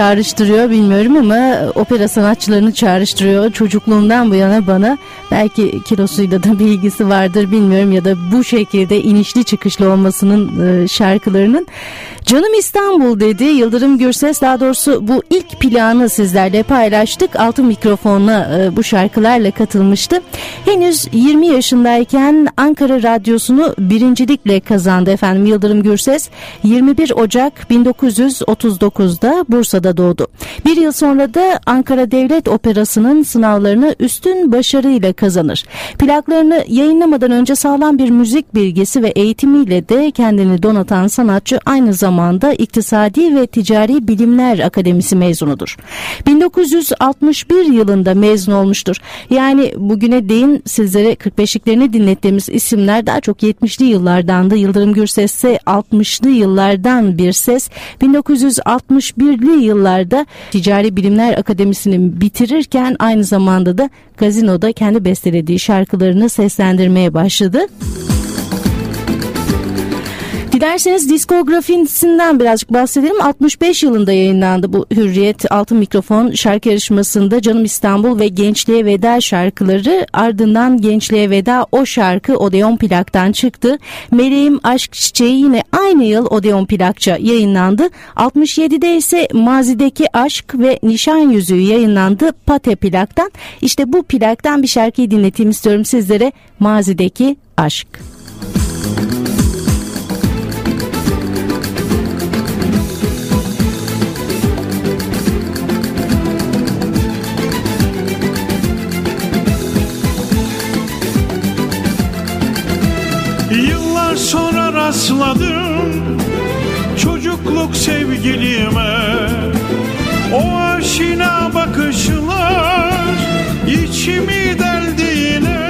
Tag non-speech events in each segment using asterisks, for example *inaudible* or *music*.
çağrıştırıyor bilmiyorum ama opera sanatçılarını çağrıştırıyor. Çocukluğumdan bu yana bana belki kilosuyla da bir ilgisi vardır bilmiyorum ya da bu şekilde inişli çıkışlı olmasının e, şarkılarının. Canım İstanbul dedi Yıldırım Gürses daha doğrusu bu ilk planı sizlerle paylaştık. Altın mikrofonla e, bu şarkılarla katılmıştı. Henüz 20 yaşındayken Ankara Radyosu'nu birincilikle kazandı efendim Yıldırım Gürses. 21 Ocak 1939'da Bursa'da doğdu. Bir yıl sonra da Ankara Devlet Operası'nın sınavlarını üstün başarıyla kazanır. Plaklarını yayınlamadan önce sağlam bir müzik bilgisi ve eğitimiyle de kendini donatan sanatçı aynı zamanda İktisadi ve Ticari Bilimler Akademisi mezunudur. 1961 yılında mezun olmuştur. Yani bugüne değin sizlere 45'liklerini dinlettiğimiz isimler daha çok 70'li yıllardandı. Yıldırım Gürses ise 60'lı yıllardan bir ses. 1961'li yıllarda Ticari Bilimler Akademisi'ni bitirirken aynı zamanda da gazinoda kendi bestelediği şarkılarını seslendirmeye başladı. Dilerseniz diskografisinden birazcık bahsedelim. 65 yılında yayınlandı bu Hürriyet Altın Mikrofon şarkı yarışmasında Canım İstanbul ve Gençliğe Veda şarkıları ardından Gençliğe Veda o şarkı Odeon plaktan çıktı. Meleğim Aşk Çiçeği yine aynı yıl Odeon plakça yayınlandı. 67'de ise Mazideki Aşk ve Nişan Yüzüğü yayınlandı Pate plaktan. İşte bu plaktan bir şarkıyı dinleteyim istiyorum sizlere. Mazideki Aşk. Rastladım çocukluk sevgilime. O aşina bakışlar içimi deldi yine.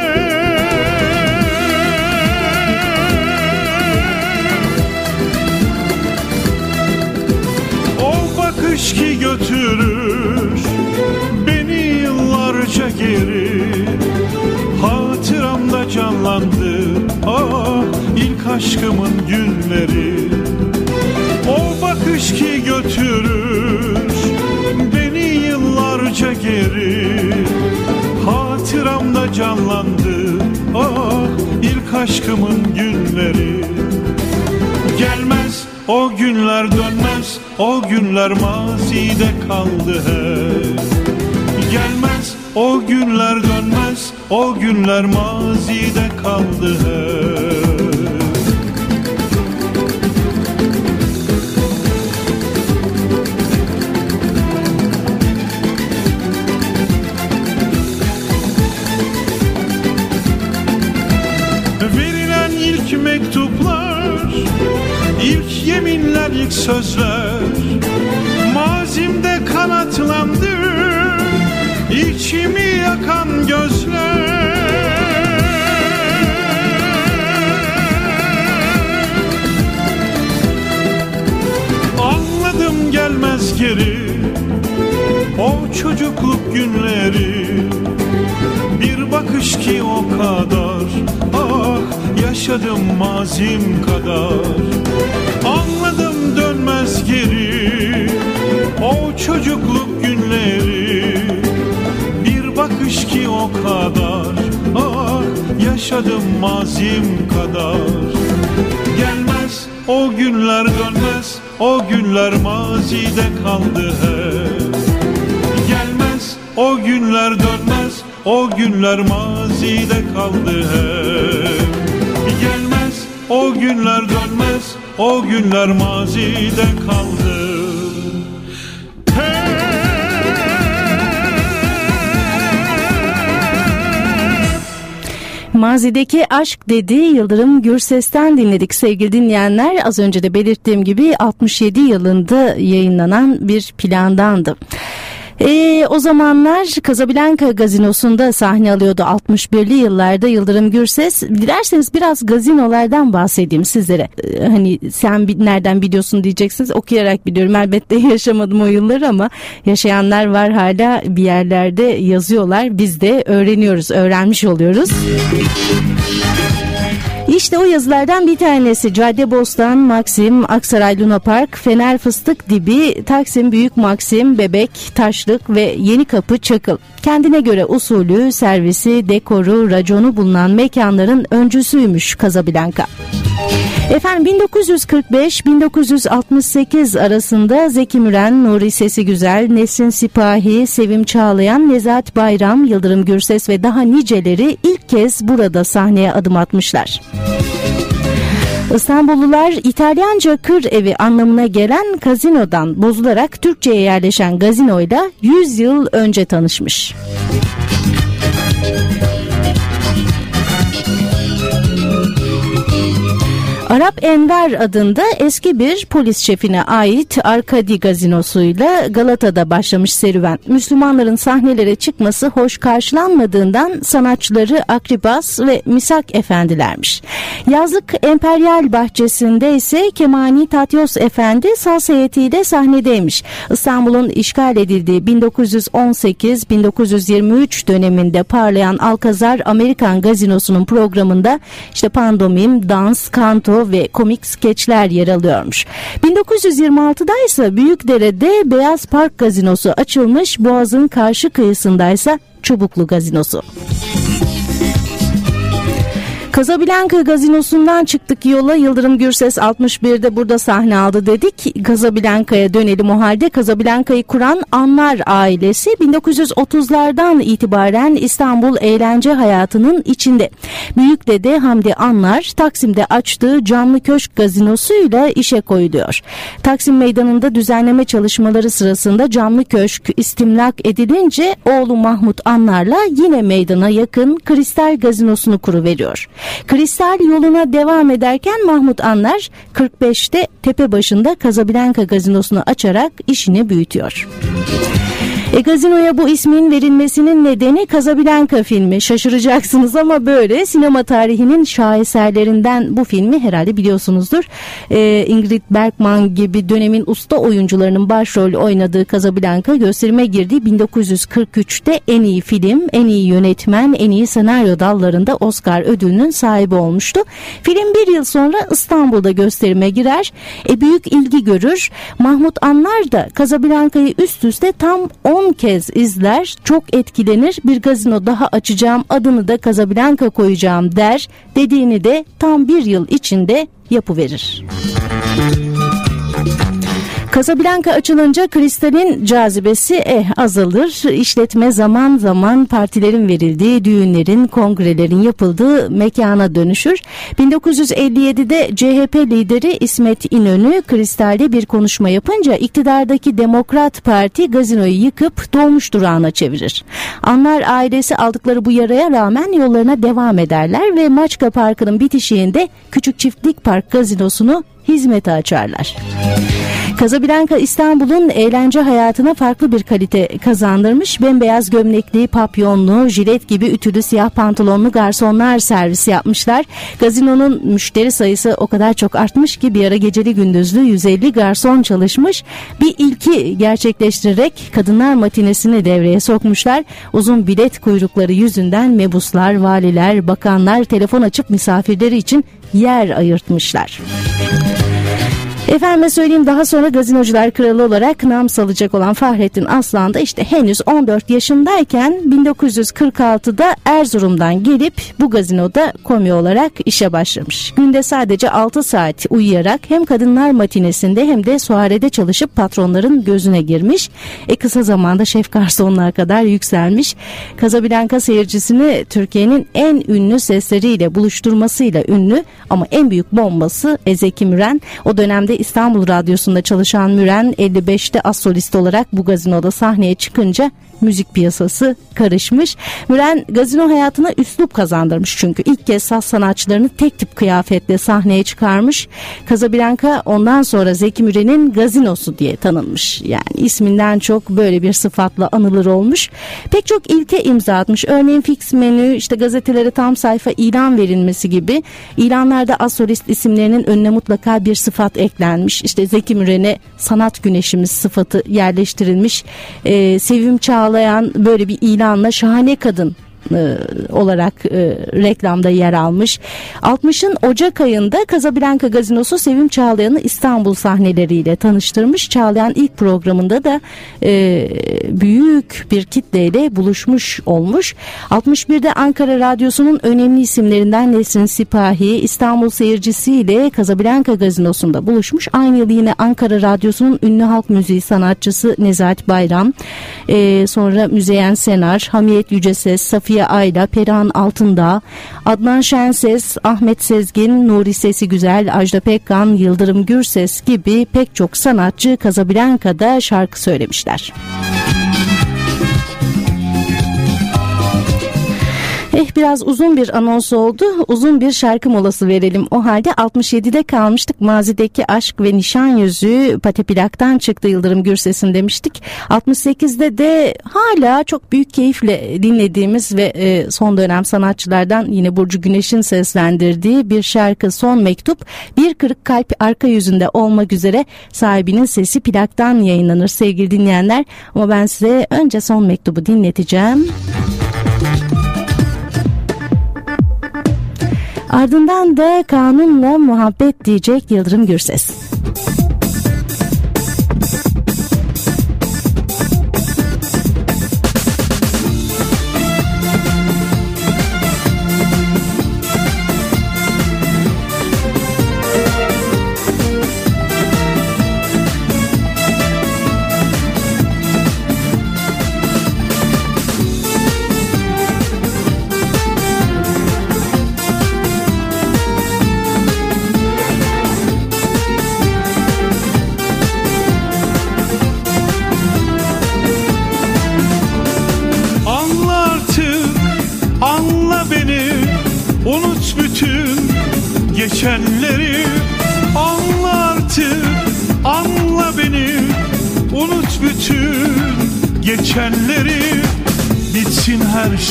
O bakış ki götürür beni yıllarca geri Hatıramda canlandı ilk aşkımın günleri O bakış ki götürür beni yıllarca geri. Hatıramda canlandı ah ilk aşkımın günleri. Gelmez o günler dönmez o günler mazide kaldı hep. Gelmez o günler dönmez o günler mazide kaldı hep sözler Mazimde kanatlandı içimi yakan gözler. Anladım gelmez geri o çocukluk günleri. Bir bakış ki o kadar ah yaşadım mazim kadar Anladım dönmez geri o çocukluk günleri. Bir bakış ki o kadar ah yaşadım mazim kadar. Gelmez o günler dönmez o günler mazide kaldı hep. Gelmez o günler dönmez o günler mazide kaldı hep. Gelmez o günler dönmez o günler mazide kaldı Mazideki aşk dedi Yıldırım Gürses'ten dinledik sevgili dinleyenler. Az önce de belirttiğim gibi 67 yılında yayınlanan bir plandandı. Ee, o zamanlar Casablanca gazinosunda sahne alıyordu 61'li yıllarda Yıldırım Gürses. Dilerseniz biraz gazinolardan bahsedeyim sizlere. Ee, hani sen nereden biliyorsun diyeceksiniz. Okuyarak biliyorum. Elbette *laughs* yaşamadım o yılları ama yaşayanlar var hala bir yerlerde yazıyorlar. Biz de öğreniyoruz, öğrenmiş oluyoruz. İşte o yazılardan bir tanesi Caddebostan, Maxim, Aksaray Luna Park, Fener Fıstık Dibi, Taksim Büyük Maxim, Bebek, Taşlık ve Yeni Kapı Çakıl. Kendine göre usulü, servisi, dekoru, raconu bulunan mekanların öncüsüymüş Casablanca. Efendim 1945-1968 arasında Zeki Müren, Nuri Sesi Güzel, Nesrin Sipahi, Sevim Çağlayan, Nezahat Bayram, Yıldırım Gürses ve daha niceleri ilk kez burada sahneye adım atmışlar. İstanbullular İtalyanca kır evi anlamına gelen kazinodan bozularak Türkçe'ye yerleşen gazinoyla 100 yıl önce tanışmış. Arap Enver adında eski bir polis şefine ait Arkadi gazinosuyla Galata'da başlamış serüven. Müslümanların sahnelere çıkması hoş karşılanmadığından sanatçıları Akribas ve Misak efendilermiş. Yazlık Emperyal Bahçesi'nde ise Kemani Tatyos Efendi saz heyetiyle sahnedeymiş. İstanbul'un işgal edildiği 1918-1923 döneminde parlayan Alkazar Amerikan Gazinosu'nun programında işte pandomim, dans, kanto, ve komik skeçler yer alıyormuş. 1926'da ise Büyükdere'de Beyaz Park Gazinosu açılmış, Boğaz'ın karşı kıyısındaysa Çubuklu Gazinosu. Casablanca gazinosundan çıktık yola Yıldırım Gürses 61'de burada sahne aldı dedik. Casablanca'ya dönelim o halde. Casablanca'yı kuran Anlar ailesi 1930'lardan itibaren İstanbul eğlence hayatının içinde. Büyük dede Hamdi Anlar Taksim'de açtığı canlı köşk gazinosuyla işe koyuluyor. Taksim Meydanı'nda düzenleme çalışmaları sırasında canlı köşk istimlak edilince oğlu Mahmut Anlar'la yine meydana yakın Kristal Gazinosu'nu kuruveriyor. Kristal yoluna devam ederken Mahmut Anlar 45'te tepe başında Casablanca gazinosunu açarak işini büyütüyor. E, gazinoya bu ismin verilmesinin nedeni Casablanca filmi. Şaşıracaksınız ama böyle sinema tarihinin şaheserlerinden bu filmi herhalde biliyorsunuzdur. E, Ingrid Bergman gibi dönemin usta oyuncularının başrol oynadığı Casablanca gösterime girdiği 1943'te en iyi film, en iyi yönetmen, en iyi senaryo dallarında Oscar ödülünün sahibi olmuştu. Film bir yıl sonra İstanbul'da gösterime girer. E, büyük ilgi görür. Mahmut Anlar da Casablanca'yı üst üste tam 10 10 kez izler, çok etkilenir. Bir gazino daha açacağım, adını da Casablanca koyacağım der. Dediğini de tam bir yıl içinde yapıverir. Müzik Casablanca açılınca kristalin cazibesi eh azalır. İşletme zaman zaman partilerin verildiği, düğünlerin, kongrelerin yapıldığı mekana dönüşür. 1957'de CHP lideri İsmet İnönü kristalde bir konuşma yapınca iktidardaki Demokrat Parti gazinoyu yıkıp dolmuş durağına çevirir. Anlar ailesi aldıkları bu yaraya rağmen yollarına devam ederler ve Maçka Parkı'nın bitişiğinde Küçük Çiftlik Park gazinosunu hizmete açarlar. Casablanca İstanbul'un eğlence hayatına farklı bir kalite kazandırmış. Bembeyaz gömlekli, papyonlu, jilet gibi ütülü siyah pantolonlu garsonlar servis yapmışlar. Gazinonun müşteri sayısı o kadar çok artmış ki bir ara geceli gündüzlü 150 garson çalışmış. Bir ilki gerçekleştirerek kadınlar matinesini devreye sokmuşlar. Uzun bilet kuyrukları yüzünden mebuslar, valiler, bakanlar telefon açıp misafirleri için yer ayırtmışlar. Efendime söyleyeyim daha sonra gazinocular kralı olarak nam salacak olan Fahrettin Aslan da işte henüz 14 yaşındayken 1946'da Erzurum'dan gelip bu gazinoda komi olarak işe başlamış. Günde sadece 6 saat uyuyarak hem kadınlar matinesinde hem de suarede çalışıp patronların gözüne girmiş. E kısa zamanda şef garsonluğa kadar yükselmiş. Casablanca seyircisini Türkiye'nin en ünlü sesleriyle buluşturmasıyla ünlü ama en büyük bombası Ezeki Müren. O dönemde İstanbul Radyosu'nda çalışan Müren 55'te as solist olarak bu gazinoda sahneye çıkınca müzik piyasası karışmış. Müren gazino hayatına üslup kazandırmış çünkü ilk kez saz sanatçılarını tek tip kıyafetle sahneye çıkarmış. Casablanca ondan sonra Zeki Müren'in gazinosu diye tanınmış. Yani isminden çok böyle bir sıfatla anılır olmuş. Pek çok ilke imza atmış. Örneğin fix menü, işte gazetelere tam sayfa ilan verilmesi gibi. İlanlarda az solist isimlerinin önüne mutlaka bir sıfat eklenmiş. İşte Zeki Müren'e sanat güneşimiz sıfatı yerleştirilmiş. Ee, Sevim Çağ sağlayan böyle bir ilanla şahane kadın e, olarak e, reklamda yer almış. 60'ın Ocak ayında Casablanca Gazinosu Sevim Çağlayan'ı İstanbul sahneleriyle tanıştırmış. Çağlayan ilk programında da e, büyük bir kitleyle buluşmuş olmuş. 61'de Ankara Radyosu'nun önemli isimlerinden Nesrin Sipahi İstanbul seyircisiyle Casablanca Gazinosu'nda buluşmuş. Aynı yıl yine Ankara Radyosu'nun ünlü halk müziği sanatçısı Nezahat Bayram, sonra Müzeyyen Senar, Hamiyet Yüceses, Safiye Safiye Ayla, Perihan Altındağ, Adnan Şenses, Ahmet Sezgin, Nuri Sesi Güzel, Ajda Pekkan, Yıldırım Gürses gibi pek çok sanatçı Casablanca'da şarkı söylemişler. Eh biraz uzun bir anons oldu. Uzun bir şarkı molası verelim. O halde 67'de kalmıştık. Mazideki aşk ve nişan yüzüğü Pati Plak'tan çıktı Yıldırım Gürses'in demiştik. 68'de de hala çok büyük keyifle dinlediğimiz ve e, son dönem sanatçılardan yine Burcu Güneş'in seslendirdiği bir şarkı Son Mektup. Bir kırık kalp arka yüzünde olmak üzere sahibinin sesi plaktan yayınlanır sevgili dinleyenler. Ama ben size önce Son Mektubu dinleteceğim. Müzik Ardından da kanunla muhabbet diyecek Yıldırım Gürses.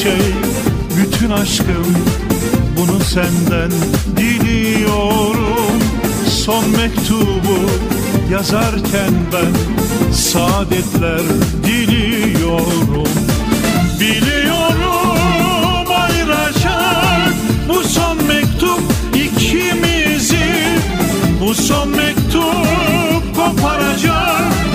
Şey bütün aşkım Bunu senden diliyorum. Son mektubu yazarken ben Saadetler diliyorum. Biliyorum ayıracak bu son mektup bu son mektup koparacak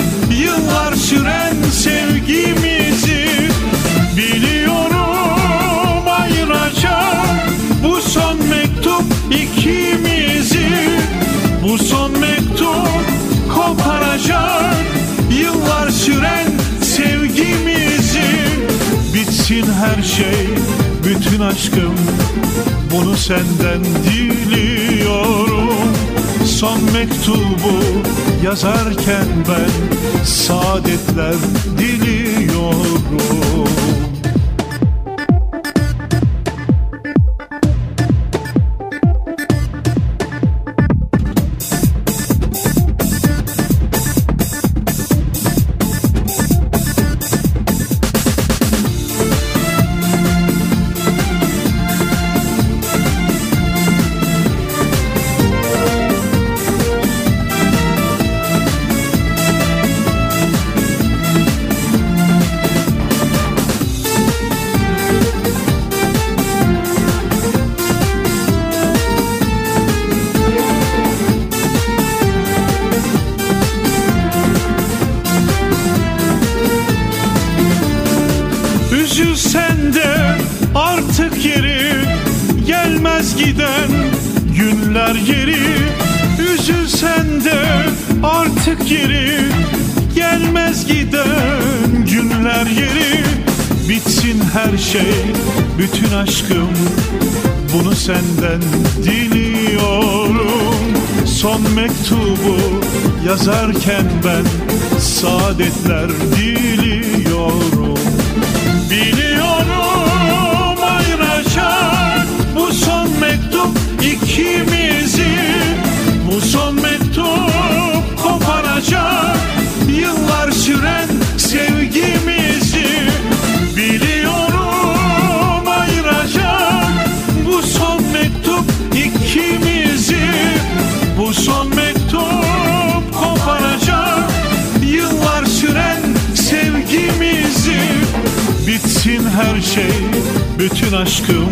aşkım Bunu senden diliyorum. Son mektubu yazarken ben saadetler diliyorum mektubu yazarken ben saadetler diliyorum bütün aşkım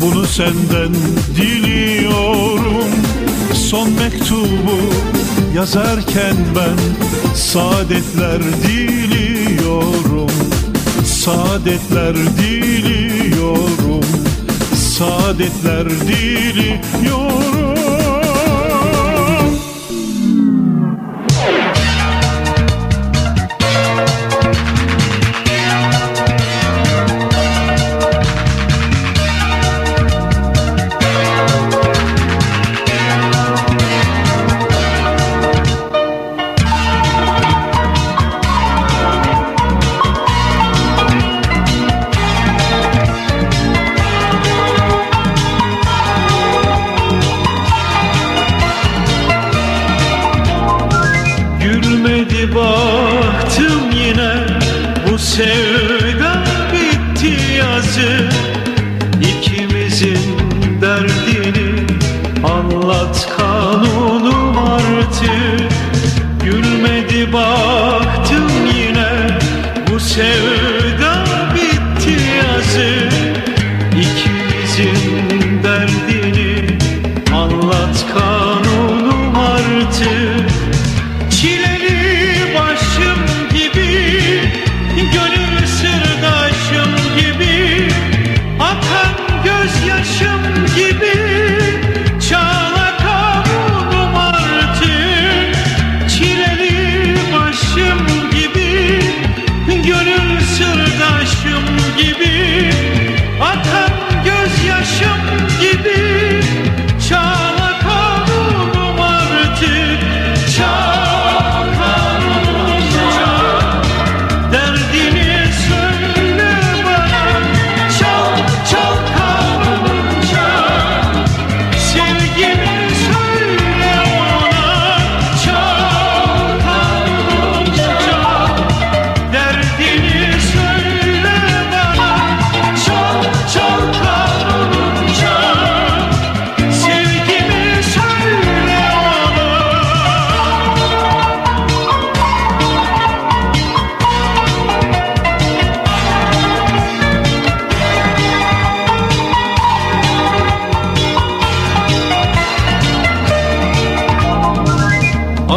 Bunu senden diliyorum. Son mektubu yazarken ben Saadetler diliyorum. Saadetler diliyorum. Saadetler diliyorum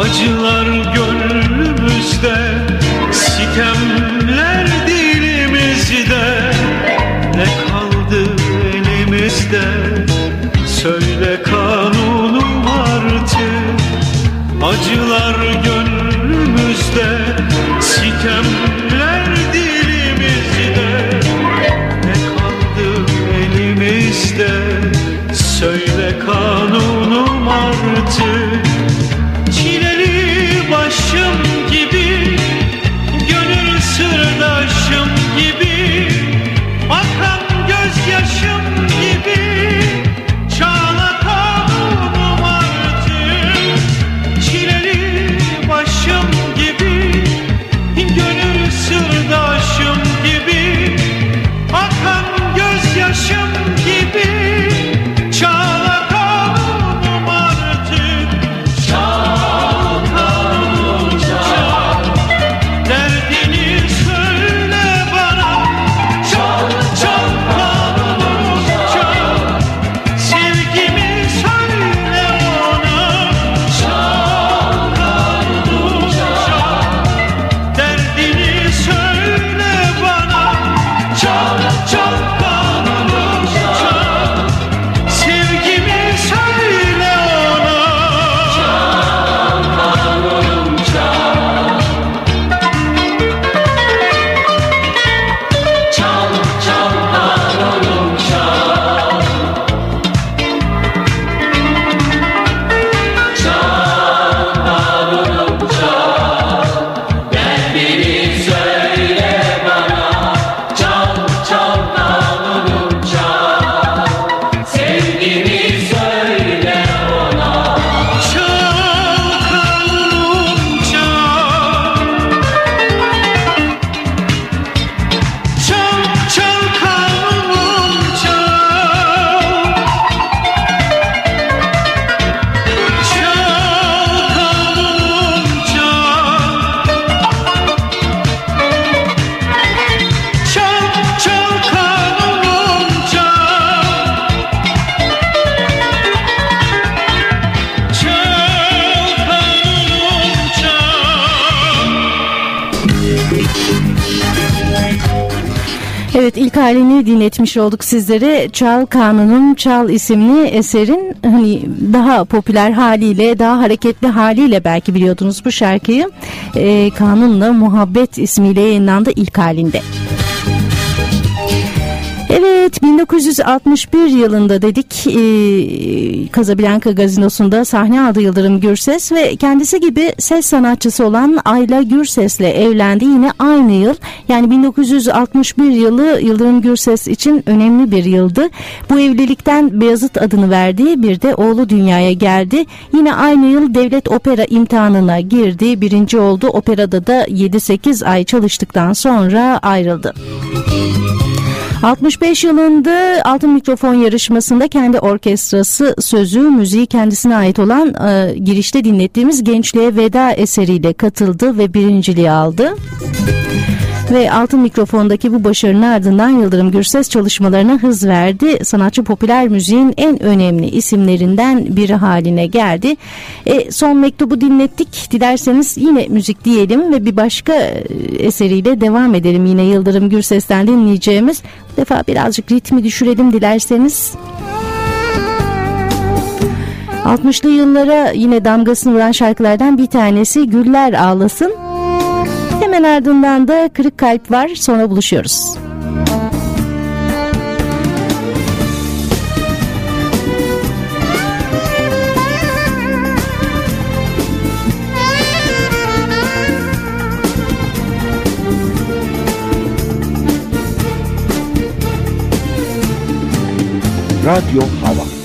Acılar gönlümde halini dinletmiş olduk sizlere. Çal Kanun'un Çal isimli eserin hani daha popüler haliyle, daha hareketli haliyle belki biliyordunuz bu şarkıyı. E, Kanun'la Muhabbet ismiyle yayınlandı ilk halinde. Müzik 1961 yılında dedik e, Casablanca Gazinosu'nda sahne aldı Yıldırım Gürses ve kendisi gibi ses sanatçısı olan Ayla Gürses'le evlendi yine aynı yıl. Yani 1961 yılı Yıldırım Gürses için önemli bir yıldı. Bu evlilikten Beyazıt adını verdiği bir de oğlu dünyaya geldi. Yine aynı yıl devlet opera imtihanına girdi. Birinci oldu. Operada da 7-8 ay çalıştıktan sonra ayrıldı. 65 yılında Altın Mikrofon yarışmasında kendi orkestrası sözü müziği kendisine ait olan e, girişte dinlettiğimiz Gençliğe Veda eseriyle katıldı ve birinciliği aldı. Ve Altın Mikrofon'daki bu başarının ardından Yıldırım Gürses çalışmalarına hız verdi. Sanatçı popüler müziğin en önemli isimlerinden biri haline geldi. E, son mektubu dinlettik. Dilerseniz yine müzik diyelim ve bir başka e, eseriyle devam edelim. Yine Yıldırım Gürses'ten dinleyeceğimiz. Bu defa birazcık ritmi düşürelim dilerseniz. 60'lı yıllara yine damgasını vuran şarkılardan bir tanesi Güller Ağlasın. Hemen ardından da Kırık Kalp var sonra buluşuyoruz. Radyo Hava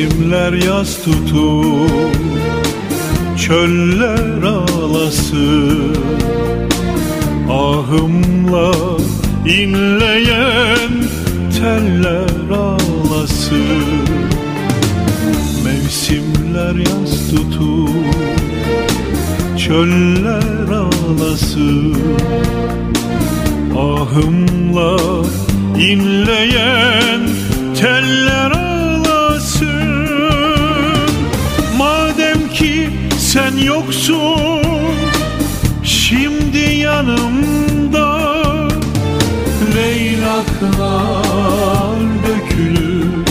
Mevsimler yaz tutup Çöller ağlasın. Ahımla inleyen teller ağlasın. Mevsimler yaz tutup Çöller ağlasın. Ahımla inleyen teller ağlasın sen yoksun. Şimdi yanımda Leylaklar dökülür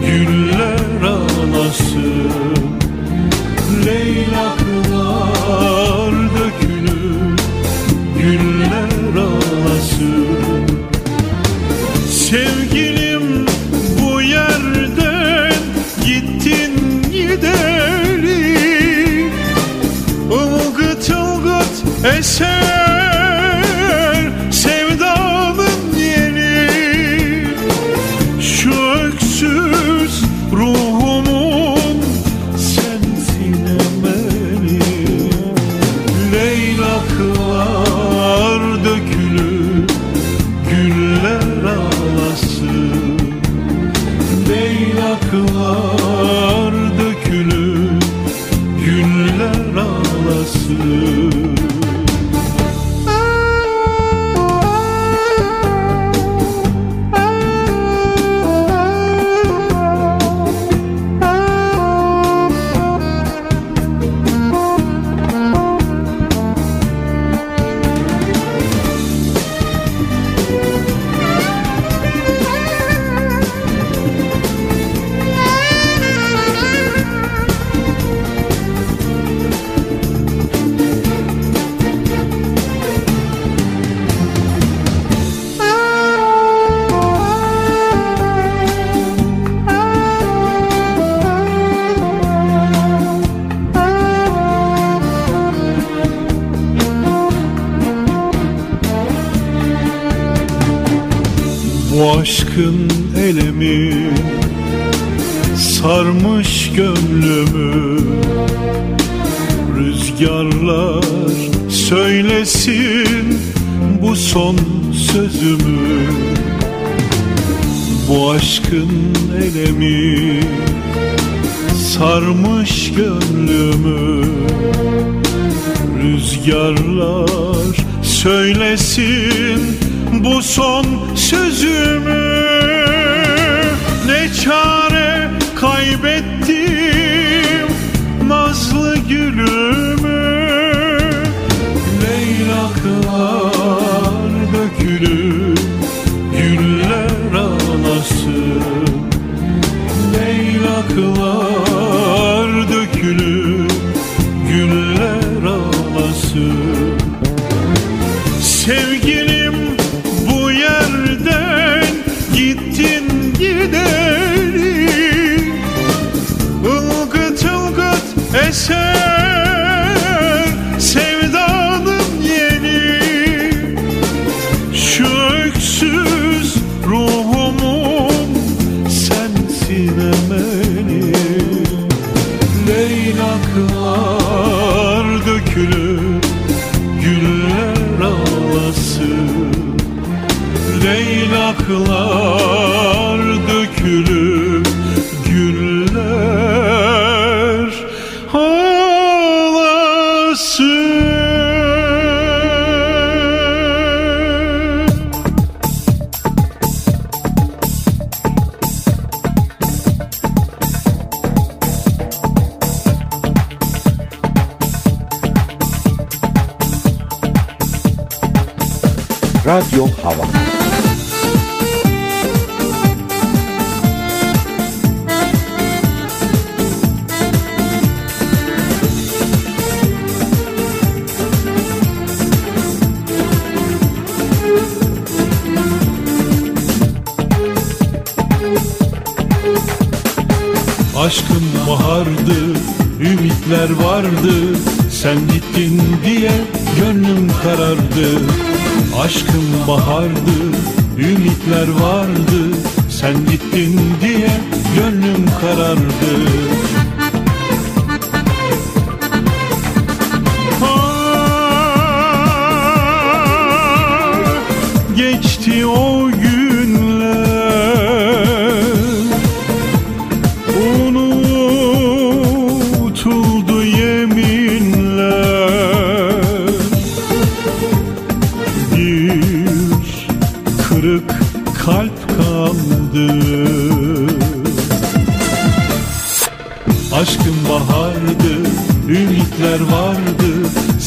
Güller ağlasın. Leylaklar Hey, sir. Leylaklar dökülür Aşkım bahardı, ümitler vardı. Sen gittin diye gönlüm karardı. Aşkım bahardı, ümitler vardı. Sen gittin diye gönlüm karardı. Ah, Geçti o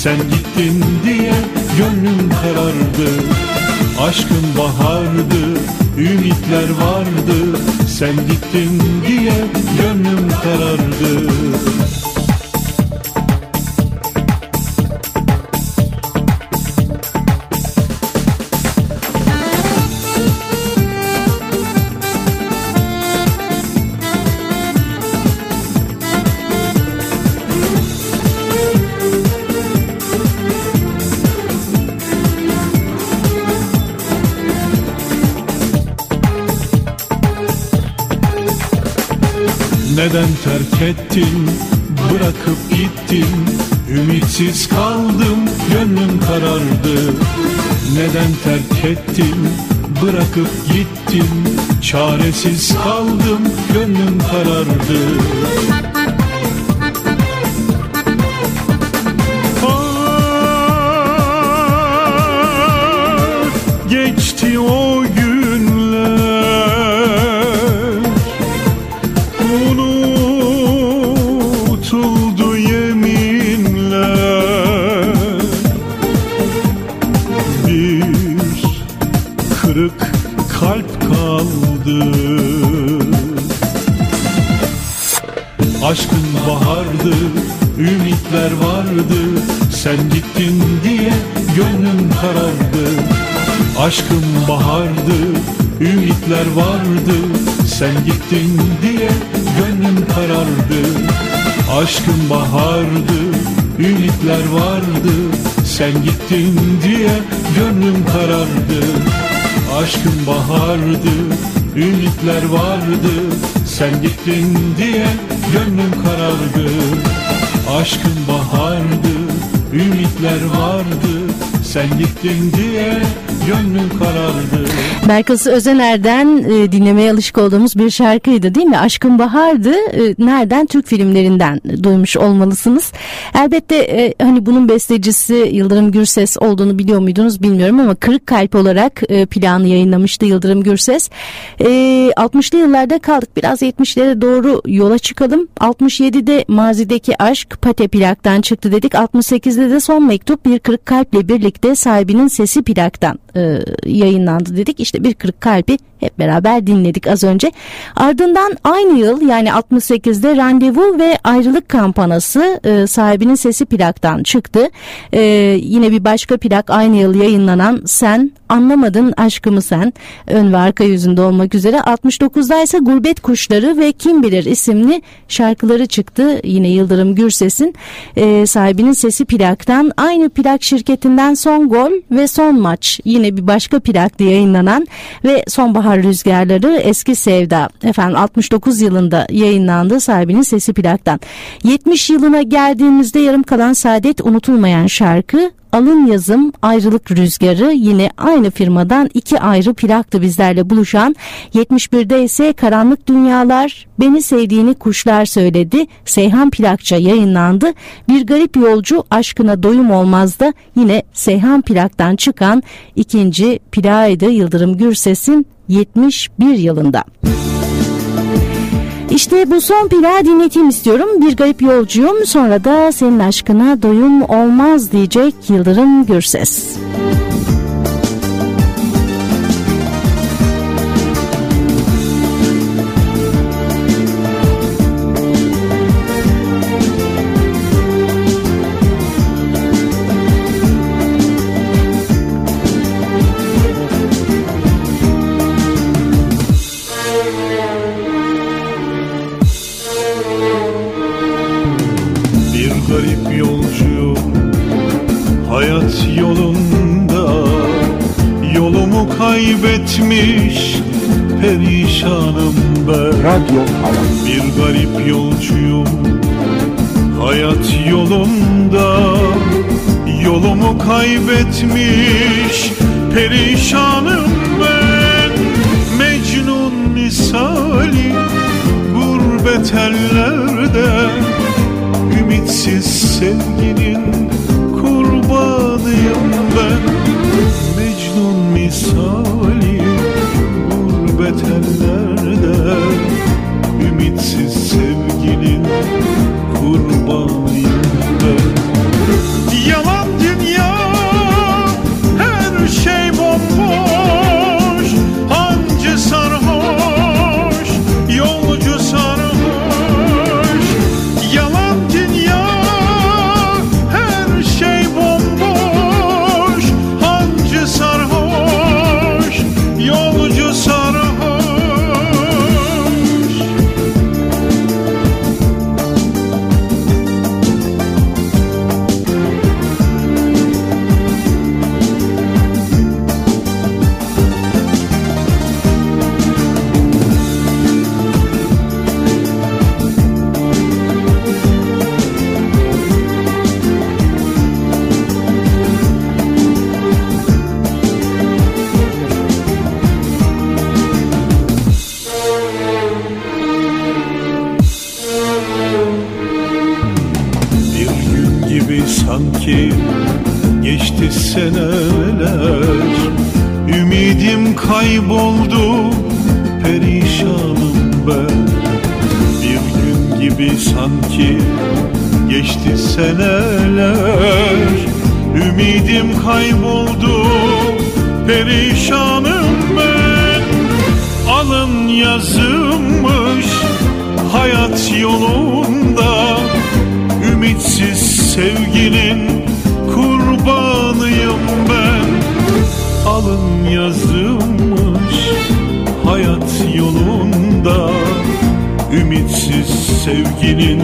Sen gittin diye gönlüm karardı. Aşkım bahardı, ümitler vardı. Sen gittin diye gönlüm karardı Neden terk ettin? Bırakıp gittin. Ümitsiz kaldım. Gönlüm karardı. Neden terk ettin? Bırakıp gittin. Çaresiz kaldım. Gönlüm karardı Aşkım bahardı, ümitler vardı. Sen gittin diye gönlüm karardı. Aşkım bahardı, ümitler vardı. Sen gittin diye gönlüm karardı. Aşkım bahardı, ümitler vardı. Sen gittin diye gönlüm karardı. Aşkım bahardı, ümitler vardı. Sen gittin diye gönlüm karardı Berkası Özener'den e, dinlemeye alışık olduğumuz bir şarkıydı değil mi? Aşkın Bahar'dı. E, nereden? Türk filmlerinden duymuş olmalısınız. Elbette e, hani bunun bestecisi Yıldırım Gürses olduğunu biliyor muydunuz bilmiyorum ama Kırık Kalp olarak e, planı yayınlamıştı Yıldırım Gürses. E, 60'lı yıllarda kaldık. Biraz 70'lere doğru yola çıkalım. 67'de mazideki aşk Pate plaktan çıktı dedik. 68'de de son mektup bir kırık kalple birlikte sahibinin sesi plaktan e, yayınlandı dedik. İşte bir kırık kalbi hep beraber dinledik az önce. Ardından aynı yıl yani 68'de randevu ve ayrılık kampanası e, sahibinin sesi plaktan çıktı. E, yine bir başka plak aynı yıl yayınlanan Sen Anlamadın Aşkımı Sen ön ve arka yüzünde olmak üzere 69'da ise Gurbet Kuşları ve Kim Bilir isimli şarkıları çıktı. Yine Yıldırım Gürses'in e, sahibinin sesi plaktan aynı plak şirketinden Son Gol ve Son Maç yine bir başka plakta yayınlanan ve Sonbahar Sonbahar Rüzgarları Eski Sevda efendim 69 yılında yayınlandı sahibinin sesi plaktan. 70 yılına geldiğimizde yarım kalan saadet unutulmayan şarkı Alın Yazım Ayrılık Rüzgarı yine aynı firmadan iki ayrı plaktı bizlerle buluşan 71'de ise Karanlık Dünyalar Beni Sevdiğini Kuşlar Söyledi Seyhan plakça yayınlandı. Bir Garip Yolcu Aşkına Doyum Olmaz'da yine Seyhan plaktan çıkan ikinci plağıydı Yıldırım Gürses'in 71 yılında. İşte bu son plağı dinleteyim istiyorum. Bir garip yolcuyum sonra da senin aşkına doyum olmaz diyecek Yıldırım Gürses. kaybetmiş Radyo Hava Bir garip yolcuyum. Hayat yolunda. Yolumu kaybetmiş perişanım ben. Mecnun misali gurbet ellerde Ümitsiz sevginin kurbanıyım ben. Mecnun misali Ümitsiz sevginin perişanım ben. Alın yazılmış hayat yolunda. Ümitsiz sevginin kurbanıyım ben. Alın yazılmış hayat yolunda. Ümitsiz sevginin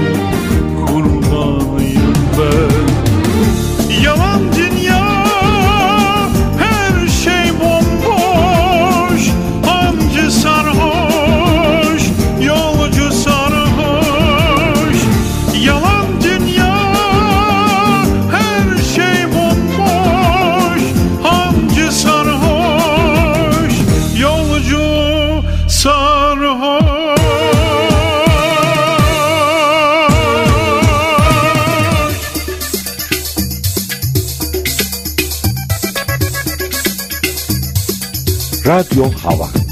Radyo Hava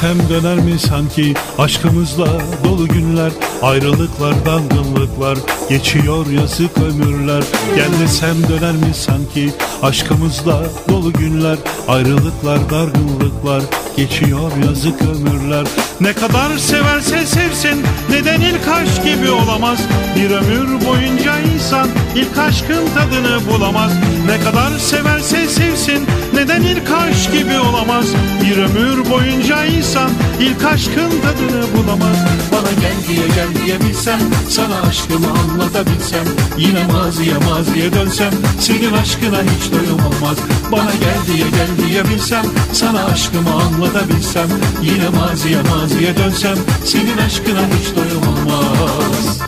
Gelmesem döner mi sanki? Aşkımızla dolu günler Ayrılıklar dargınlıklar geçiyor yazık ömürler. Gelmesem döner mi sanki? Aşkımızla dolu günler Ayrılıklar dargınlıklar geçiyor yazık ömürler. Ne kadar severse sevsin neden ilk aşk gibi olamaz? Bir ömür boyunca insan ilk aşkın tadını bulamaz Ne kadar severse sevsin neden ilk aşk gibi olamaz? Bir ömür boyunca insan ilk aşkın tadını bulamaz. Bana gel diye gel diye sana aşkımı anlatabilsem Yine maziye maziye dönsem senin aşkına hiç doyum olmaz. Bana gel diye gel diye sana aşkımı anlatabilsem Yine maziye maziye dönsem senin aşkına hiç doyum olmaz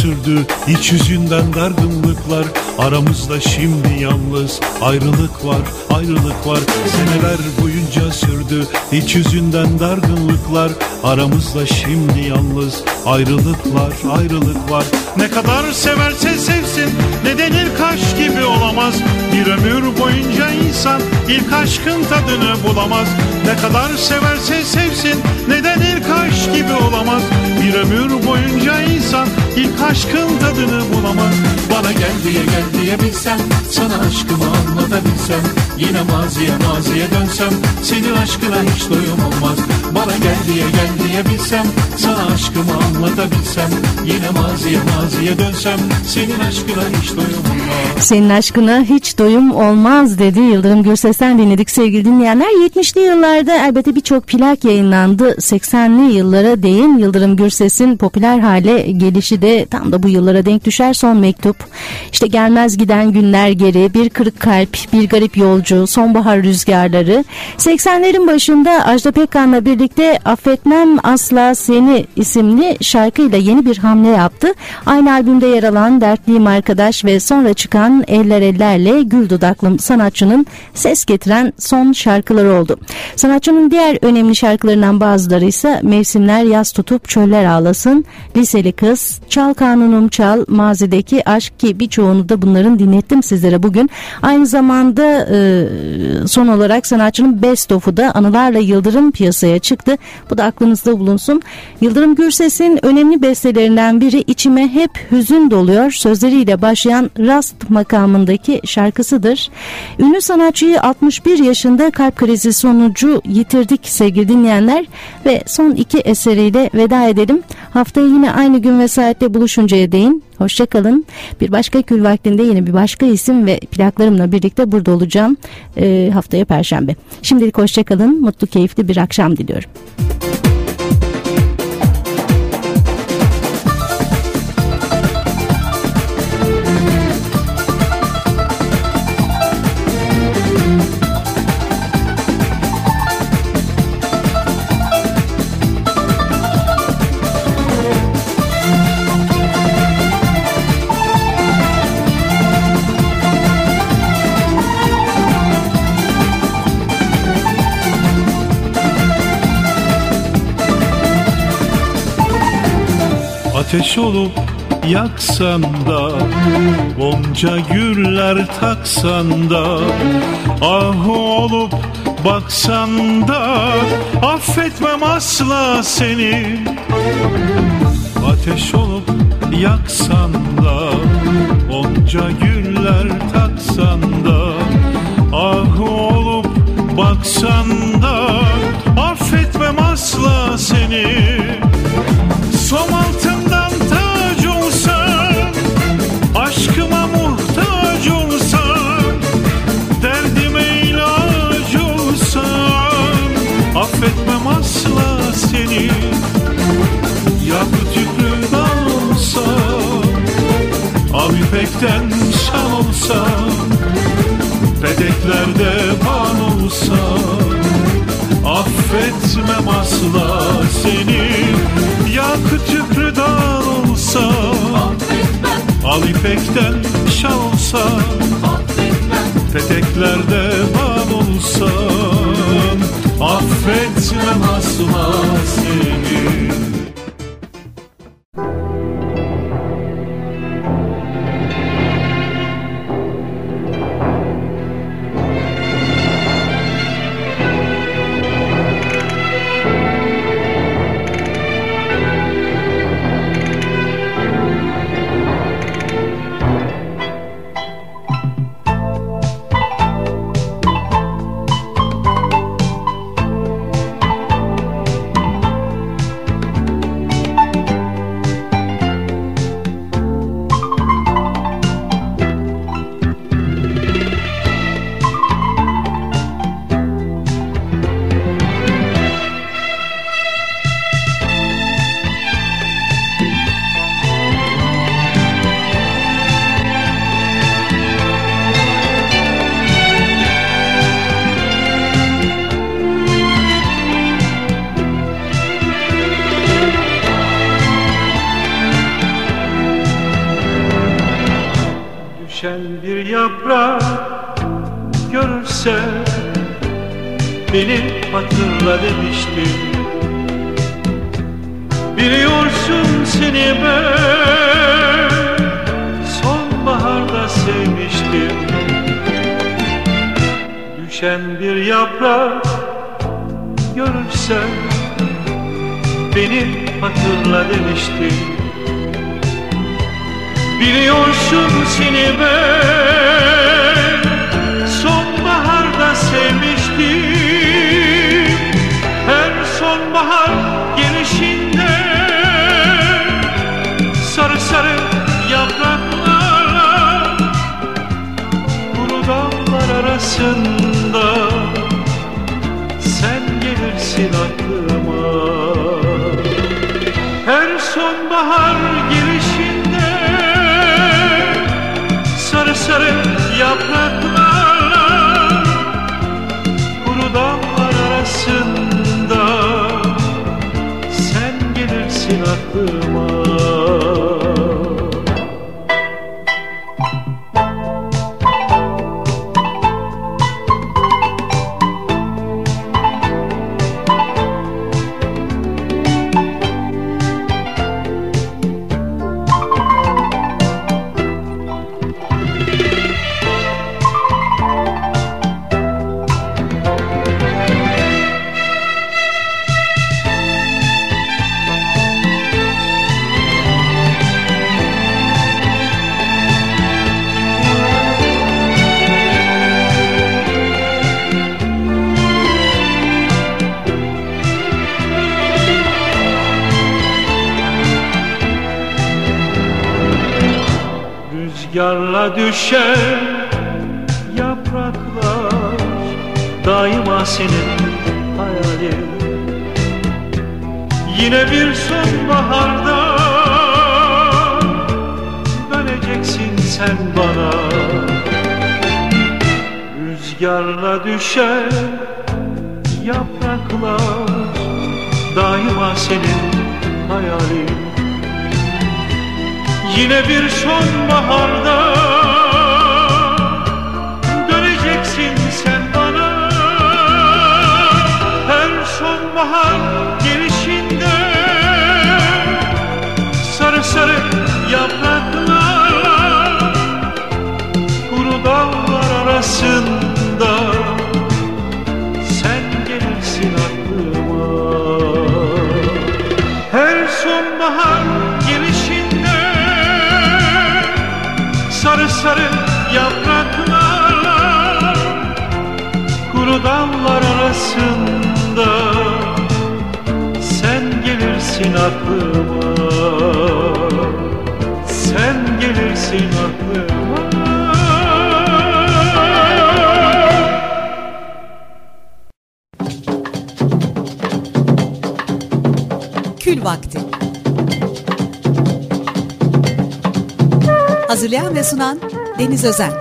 sürdü iç yüzünden dargınlıklar. Aramızda şimdi yalnız ayrılık var ayrılık var. Seneler boyunca sürdü. İç yüzünden dargınlıklar. Aramızda şimdi yalnız ayrılıklar ayrılık var. Ne kadar severse sevsin neden ilk aşk gibi olamaz. Bir ömür boyunca insan ilk aşkın tadını bulamaz. Ne kadar severse sevsin neden ilk aşk gibi olamaz. Bir ömür boyunca insan ilk aşkın tadını bulamaz Bana gel diye gel diye bilsem Sana aşkımı anlatabilsem Yine maziye maziye dönsem Senin aşkına hiç doyum olmaz Bana gel diye gel diye bilsem Sana aşkımı anlatabilsem Yine maziye maziye dönsem Senin aşkına hiç doyum olmaz Senin aşkına hiç doyum olmaz dedi Yıldırım Gürses'ten dinledik sevgili dinleyenler. 70'li yıllarda elbette birçok plak yayınlandı. 80'li yıllara değin Yıldırım Gürses'in popüler hale gelişi de tam da bu yıllara denk düşer. Son mektup, işte gelmez giden günler geri, bir kırık kalp, bir garip yolcu, sonbahar rüzgarları. 80'lerin başında Ajda Pekkan'la birlikte Affetmem Asla Seni isimli şarkıyla yeni bir hamle yaptı. Aynı albümde yer alan Dertliyim Arkadaş ve sonra çıkan Eller Ellerle Gül Dudaklı sanatçının ses getiren son şarkıları oldu. Sanatçının diğer önemli şarkılarından bazıları ise Mevsimler Yaz Tutup Çöller Ağlasın, Liseli Kız, Çal Kanunum Çal, Mazideki Aşk ki birçoğunu da bunların dinlettim sizlere bugün. Aynı zamanda e, son olarak sanatçının Best of'u da Anılarla Yıldırım piyasaya çıktı. Bu da aklınızda bulunsun. Yıldırım Gürses'in önemli bestelerinden biri içime hep hüzün doluyor sözleriyle başlayan Rast makamındaki şarkısıdır. Ünlü sanatçıyı 61 yaşında kalp krizi sonucu yitirdik sevgili dinleyenler ve son iki eseriyle veda edelim. Haftaya yine aynı gün ve saatte buluşuncaya değin. Hoşçakalın. Bir başka kül vaktinde yine bir başka isim ve plaklarımla birlikte burada olacağım e, haftaya Perşembe. Şimdilik hoşçakalın. Mutlu keyifli bir akşam diliyorum. Ateş olup yaksan da Gonca güller taksan da Ah olup baksan da Affetmem asla seni. Ateş olup yaksan da Gonca güller taksan da Ah olup baksan da Affetmem asla seni. Som Affetmem asla seni. Yakut yüklü dal olsan Av ipekten şal olsan Peteklerde ban olsan Affetmem asla seni. Yakıt yüklü dal olsa Al ipekten şal olsa Peteklerde yaprak Affetmem asla seni. Yine bir sonbaharda Döneceksin sen bana. Rüzgarla düşen yapraklar Daima senin hayalin. Yine bir sonbaharda Döneceksin sen bana. Her sonbahar arasında Sen gelirsin aklıma. Her sonbahar gelişinde Sarı sarı yapraklarla Kuru dallar arasında. Sen gelirsin aklıma. Sen gelirsin aklıma Vakti. Hazırlayan ve sunan Deniz Özen